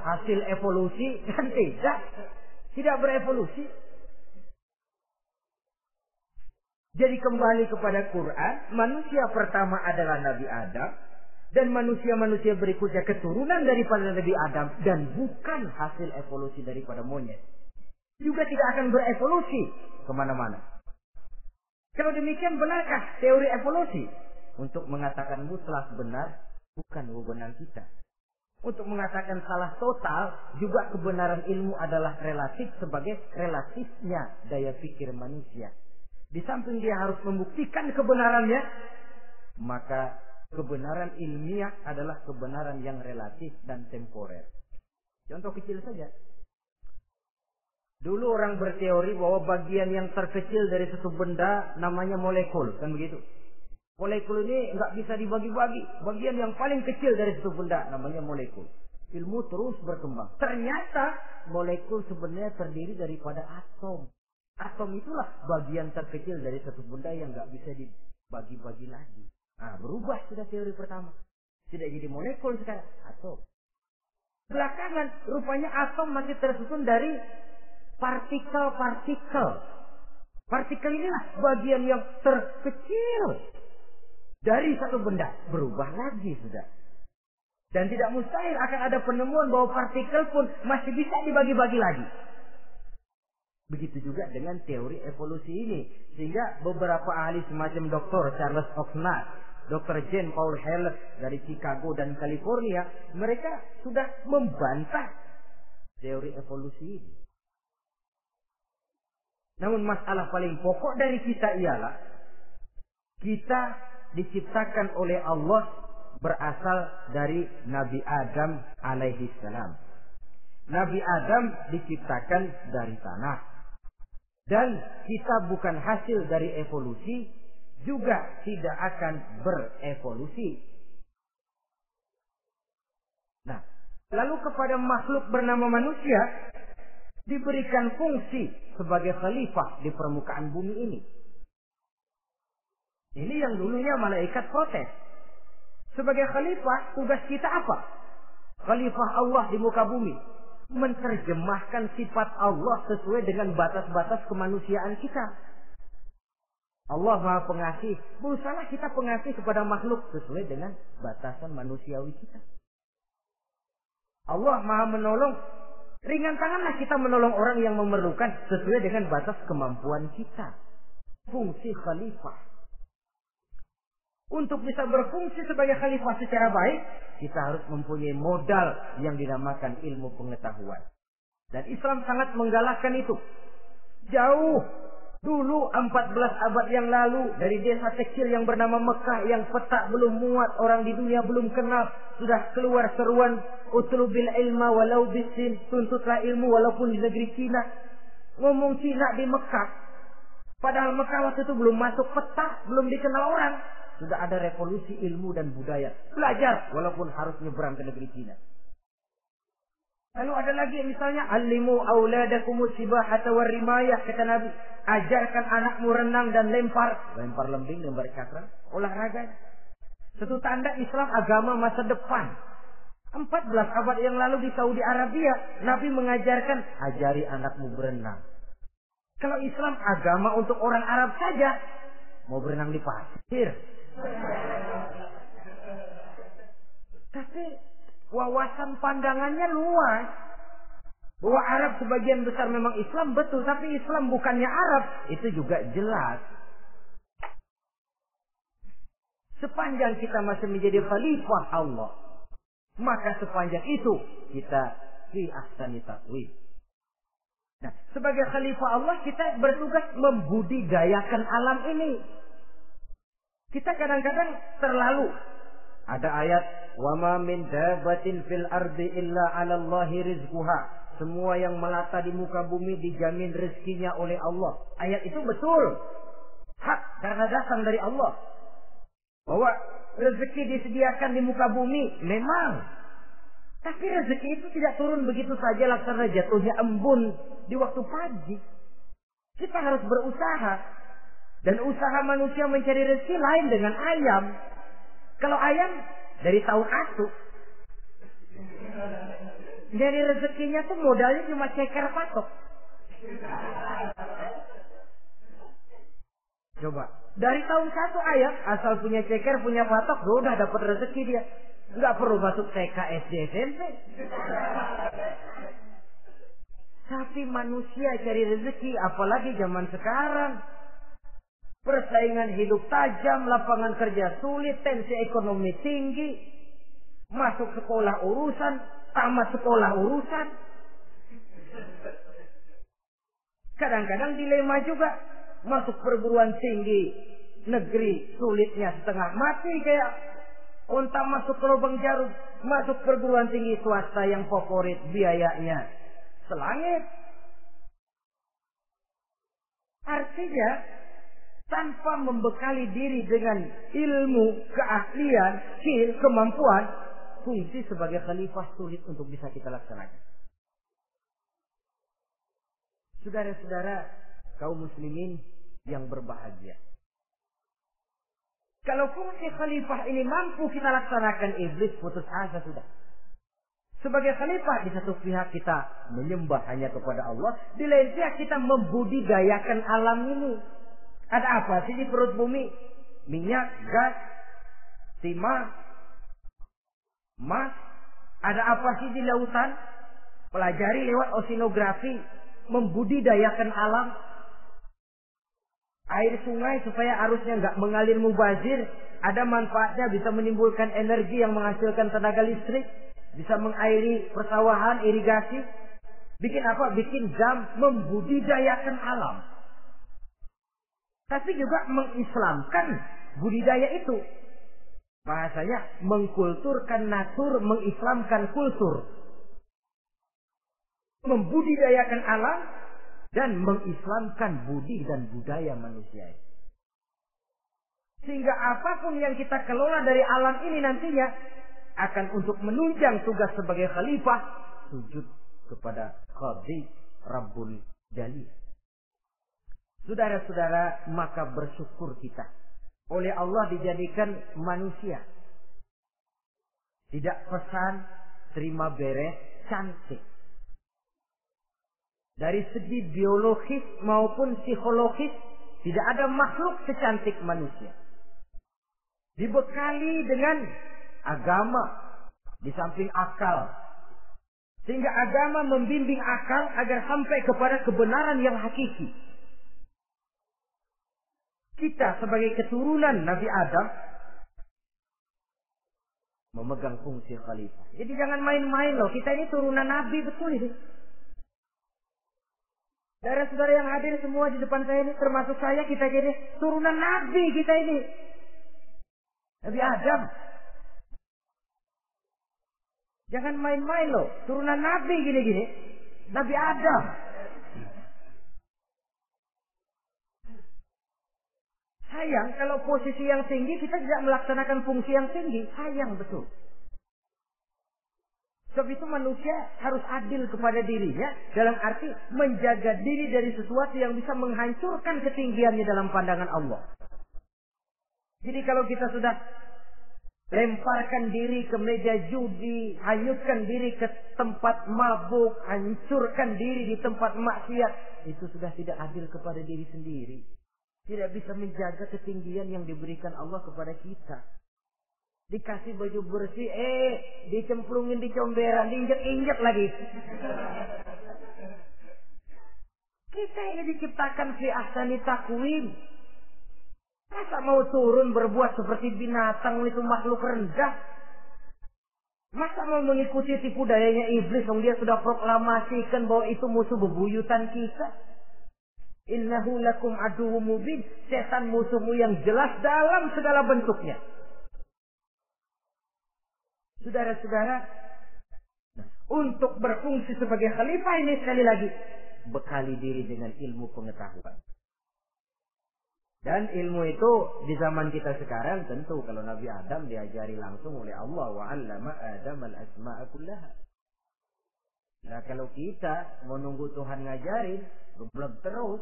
Hasil evolusi [laughs] kan tidak. Tidak berevolusi. Jadi kembali kepada Quran, manusia pertama adalah Nabi Adam dan manusia-manusia berikutnya keturunan daripada Nabi Adam dan bukan hasil evolusi daripada monyet. Juga tidak akan berevolusi ke mana-mana. Kalau demikian benarkah teori evolusi? Untuk mengatakan mutlak benar bukan wewenang kita. Untuk mengatakan salah total juga kebenaran ilmu adalah relatif sebagai relatifnya daya pikir manusia. Di samping dia harus membuktikan kebenarannya, maka kebenaran ilmiah adalah kebenaran yang relatif dan temporer. Contoh kecil saja. Dulu orang berteori bahwa bagian yang terkecil dari satu benda namanya molekul, kan begitu? Molekul ini nggak bisa dibagi-bagi. Bagian yang paling kecil dari satu benda namanya molekul. Ilmu terus berkembang. Ternyata molekul sebenarnya terdiri daripada atom. Atom itulah bagian terkecil dari satu benda yang nggak bisa dibagi-bagi lagi. Nah, berubah sudah teori pertama. Tidak jadi molekul sekarang, atom. Belakangan, rupanya atom masih tersusun dari partikel-partikel. Partikel inilah bagian yang terkecil dari satu benda. Berubah lagi sudah. Dan tidak mustahil akan ada penemuan bahwa partikel pun masih bisa dibagi-bagi lagi. Begitu juga dengan teori evolusi ini. Sehingga beberapa ahli semacam Dr. Charles Oxnard, Dr. Jane Paul Heller dari Chicago dan California, mereka sudah membantah teori evolusi ini. Namun masalah paling pokok dari kita ialah kita diciptakan oleh Allah berasal dari Nabi Adam alaihi salam. Nabi Adam diciptakan dari tanah. Dan kita bukan hasil dari evolusi, juga tidak akan berevolusi. Nah, lalu kepada makhluk bernama manusia diberikan fungsi sebagai khalifah di permukaan bumi ini. Ini yang dulunya malaikat protes. Sebagai khalifah, tugas kita apa? Khalifah Allah di muka bumi menerjemahkan sifat Allah sesuai dengan batas-batas kemanusiaan kita. Allah Maha Pengasih, berusaha kita pengasih kepada makhluk sesuai dengan batasan manusiawi kita. Allah Maha Menolong, ringan tanganlah kita menolong orang yang memerlukan sesuai dengan batas kemampuan kita. Fungsi khalifah. Untuk bisa berfungsi sebagai khalifah secara baik, kita harus mempunyai modal yang dinamakan ilmu pengetahuan. Dan Islam sangat menggalakkan itu. Jauh dulu 14 abad yang lalu dari desa kecil yang bernama Mekah yang petak belum muat orang di dunia belum kenal sudah keluar seruan utlubil ilma walau bisin tuntutlah ilmu walaupun di negeri Cina ngomong Cina di Mekah padahal Mekah waktu itu belum masuk peta belum dikenal orang sudah ada revolusi ilmu dan budaya. Belajar walaupun harus nyebrang ke negeri Cina. Lalu ada lagi misalnya alimu auladakum sibahata rimayah kata Nabi, ajarkan anakmu renang dan lempar, lempar lembing, lempar cakra, olahraga. Satu tanda Islam agama masa depan. 14 abad yang lalu di Saudi Arabia, Nabi mengajarkan ajari anakmu berenang. Kalau Islam agama untuk orang Arab saja, mau berenang di pasir, tapi wawasan pandangannya luas. Bahwa Arab sebagian besar memang Islam betul, tapi Islam bukannya Arab, itu juga jelas. Sepanjang kita masih menjadi khalifah Allah, maka sepanjang itu kita fi ahsani. Nah, sebagai khalifah Allah kita bertugas membudidayakan alam ini. Kita kadang-kadang terlalu ada ayat wama min dabatin fil ardi illa 'ala Allahi rizquha. Semua yang melata di muka bumi dijamin rezekinya oleh Allah. Ayat itu betul. Hak karena datang dari Allah. Bahwa rezeki disediakan di muka bumi memang. Tapi rezeki itu tidak turun begitu saja laksana jatuhnya embun di waktu pagi. Kita harus berusaha. Dan usaha manusia mencari rezeki lain dengan ayam. Kalau ayam dari tahun asuh. Dari rezekinya tuh modalnya cuma ceker patok. Coba. Dari tahun satu ayam asal punya ceker, punya patok, udah dapat rezeki dia. Nggak perlu masuk TK, SD, SMP. Tapi manusia cari rezeki, apalagi zaman sekarang. Persaingan hidup tajam, lapangan kerja sulit, tensi ekonomi tinggi. Masuk sekolah urusan, tamat sekolah urusan. Kadang-kadang dilema juga. Masuk perguruan tinggi negeri sulitnya setengah mati kayak Unta masuk ke lubang jarum, masuk perguruan tinggi swasta yang favorit biayanya selangit. Artinya tanpa membekali diri dengan ilmu, keahlian, skill, kemampuan, fungsi sebagai khalifah sulit untuk bisa kita laksanakan. Saudara-saudara kaum muslimin yang berbahagia. Kalau fungsi khalifah ini mampu kita laksanakan, iblis putus asa sudah. Sebagai khalifah di satu pihak kita menyembah hanya kepada Allah, di lain pihak kita membudidayakan alam ini. Ada apa sih di perut bumi? Minyak, gas, timah, emas. Ada apa sih di lautan? Pelajari lewat oceanografi, membudidayakan alam, air sungai supaya arusnya nggak mengalir mubazir. Ada manfaatnya bisa menimbulkan energi yang menghasilkan tenaga listrik, bisa mengairi persawahan, irigasi. Bikin apa? Bikin jam membudidayakan alam. Tapi juga mengislamkan budidaya itu. Bahasanya mengkulturkan natur, mengislamkan kultur. Membudidayakan alam dan mengislamkan budi dan budaya manusia. Sehingga apa pun yang kita kelola dari alam ini nantinya akan untuk menunjang tugas sebagai khalifah sujud kepada Khadi Rabbul Jalil. Saudara-saudara, maka bersyukur kita oleh Allah dijadikan manusia. Tidak pesan, terima beres, cantik dari segi biologis maupun psikologis tidak ada makhluk secantik manusia. Dibekali dengan agama di samping akal. Sehingga agama membimbing akal agar sampai kepada kebenaran yang hakiki. Kita sebagai keturunan Nabi Adam memegang fungsi khalifah. Jadi jangan main-main loh. Kita ini turunan Nabi betul ini. Saudara-saudara yang hadir semua di depan saya ini, termasuk saya, kita jadi turunan Nabi kita ini. Nabi Adam. Jangan main-main loh, turunan Nabi gini-gini. Nabi Adam. Sayang kalau posisi yang tinggi kita tidak melaksanakan fungsi yang tinggi. Sayang betul. Sebab itu manusia harus adil kepada dirinya dalam arti menjaga diri dari sesuatu yang bisa menghancurkan ketinggiannya dalam pandangan Allah. Jadi kalau kita sudah lemparkan diri ke meja judi, hanyutkan diri ke tempat mabuk, hancurkan diri di tempat maksiat, itu sudah tidak adil kepada diri sendiri. Tidak bisa menjaga ketinggian yang diberikan Allah kepada kita. Dikasih baju bersih, eh dicemplungin di comberan, diinjek-injek lagi. Kita ini diciptakan fi ahsani takwim. Masa mau turun berbuat seperti binatang itu makhluk rendah? Masa mau mengikuti tipu dayanya iblis yang dia sudah proklamasikan bahwa itu musuh bebuyutan kita? Innahu lakum aduhu mubin. Setan musuhmu yang jelas dalam segala bentuknya. Saudara-saudara, untuk berfungsi sebagai khalifah ini sekali lagi bekali diri dengan ilmu pengetahuan. Dan ilmu itu di zaman kita sekarang tentu kalau Nabi Adam diajari langsung oleh Allah wa 'allama Adam al-asma'a kullaha. Nah kalau kita mau nunggu Tuhan ngajarin, geblek terus.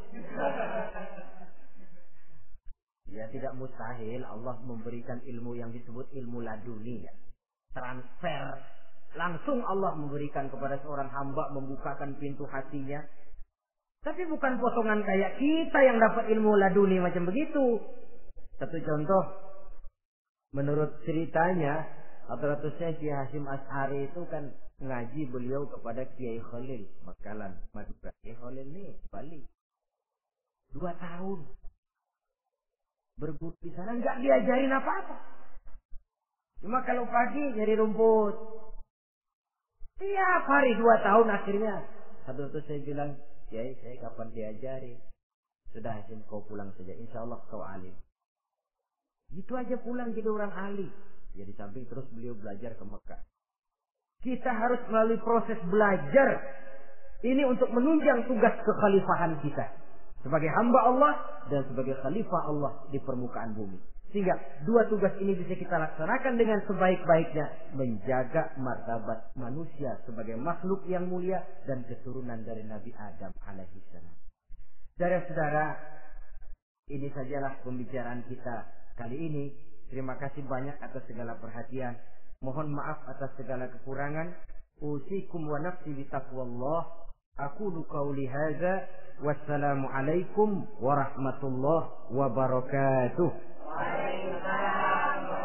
ya tidak mustahil Allah memberikan ilmu yang disebut ilmu laduni ya. Transfer. Langsung Allah memberikan kepada seorang hamba membukakan pintu hatinya tapi bukan potongan kayak kita yang dapat ilmu laduni macam begitu. Satu contoh, menurut ceritanya, rata-ratanya Kiai Hasim Ashari itu kan ngaji beliau kepada Kiai Khalil, Makalan, Madura. Kiai Khalil ini Bali. Dua tahun. Berguru di sana nggak diajarin apa-apa. Cuma kalau pagi nyari rumput. Tiap hari dua tahun akhirnya. Satu itu saya bilang, Kiai saya kapan diajari? Sudah Hasim kau pulang saja. Insya Allah kau alim. Itu aja pulang jadi orang alim. Jadi samping terus beliau belajar ke Mekah. Kita harus melalui proses belajar. Ini untuk menunjang tugas kekhalifahan kita. Sebagai hamba Allah dan sebagai khalifah Allah di permukaan bumi. Sehingga dua tugas ini bisa kita laksanakan dengan sebaik-baiknya. Menjaga martabat manusia sebagai makhluk yang mulia dan keturunan dari Nabi Adam alaihissalam. Saudara-saudara, ini sajalah pembicaraan kita kali ini. Terima kasih banyak atas segala perhatian. Mohon maaf atas segala kekurangan. Usikum wa nafsi bi taqwallah. Aku qawli hadza wassalamu alaikum warahmatullahi wabarakatuh. Waalaikumsalam.